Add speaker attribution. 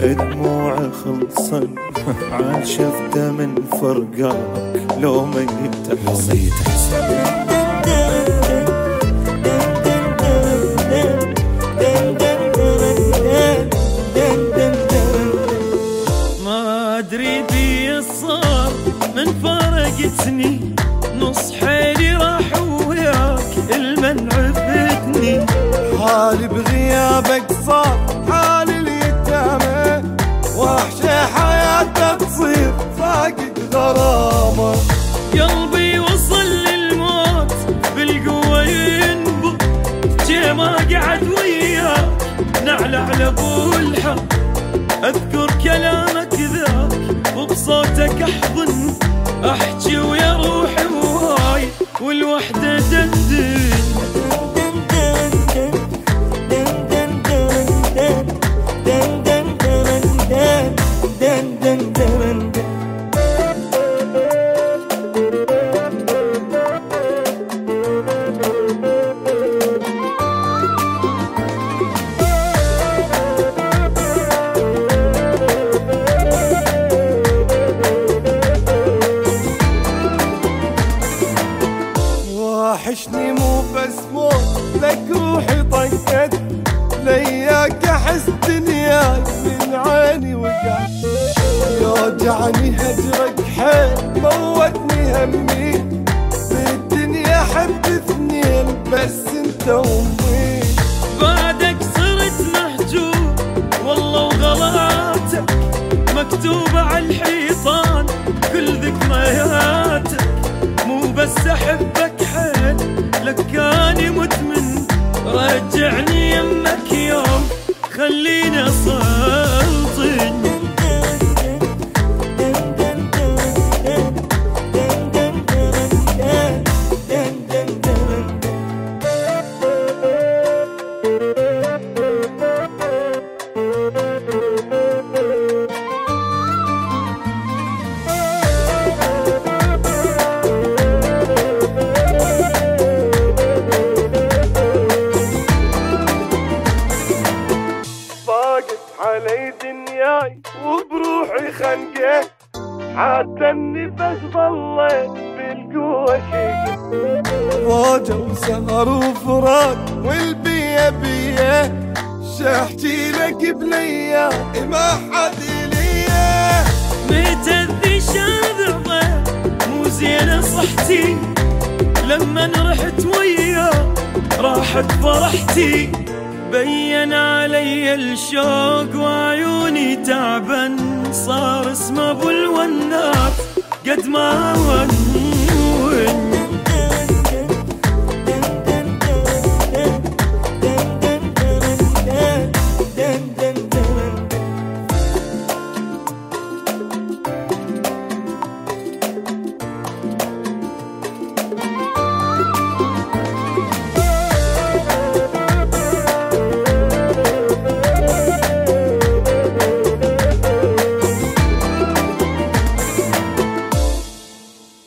Speaker 1: توصل عال شفته من فرقاك. لو ميت تحسن
Speaker 2: ما أدري بي صار من فرقتني نص حيلي على ابو الحق اذكر كلامك ذاك وبصوتك احضن احكي ويا روحي وهاي والوحدة دندن
Speaker 3: واحشني مو بس موت لك روحي طقت لياك أحس دنياي من عيني وقعت يوجعني هجرك حيل موتني همي. بالدنيا حب اثنين بس أنت وأمي.
Speaker 2: بعدك صرت محجوب والله وغلاتك. مكتوبة على الحيطان كل ذكرياتك. مو بس أحبك لكاني مدمن. رجعني يمك يوم. خليني اسلطن
Speaker 3: ضاقت علي دنياي وبروحي خنقة. حتى النفس ضليت بالقوة شيقة فوجة وسهر وفراق والبيا بيا شحكي لك بليا ما حد ليا
Speaker 2: متذي شاذبة مو زينة صحتي. لما رحت وياه راحت فرحتي. بين علي الشوق وعيوني تعبان صار اسمه أبو الوناف قد ما ون.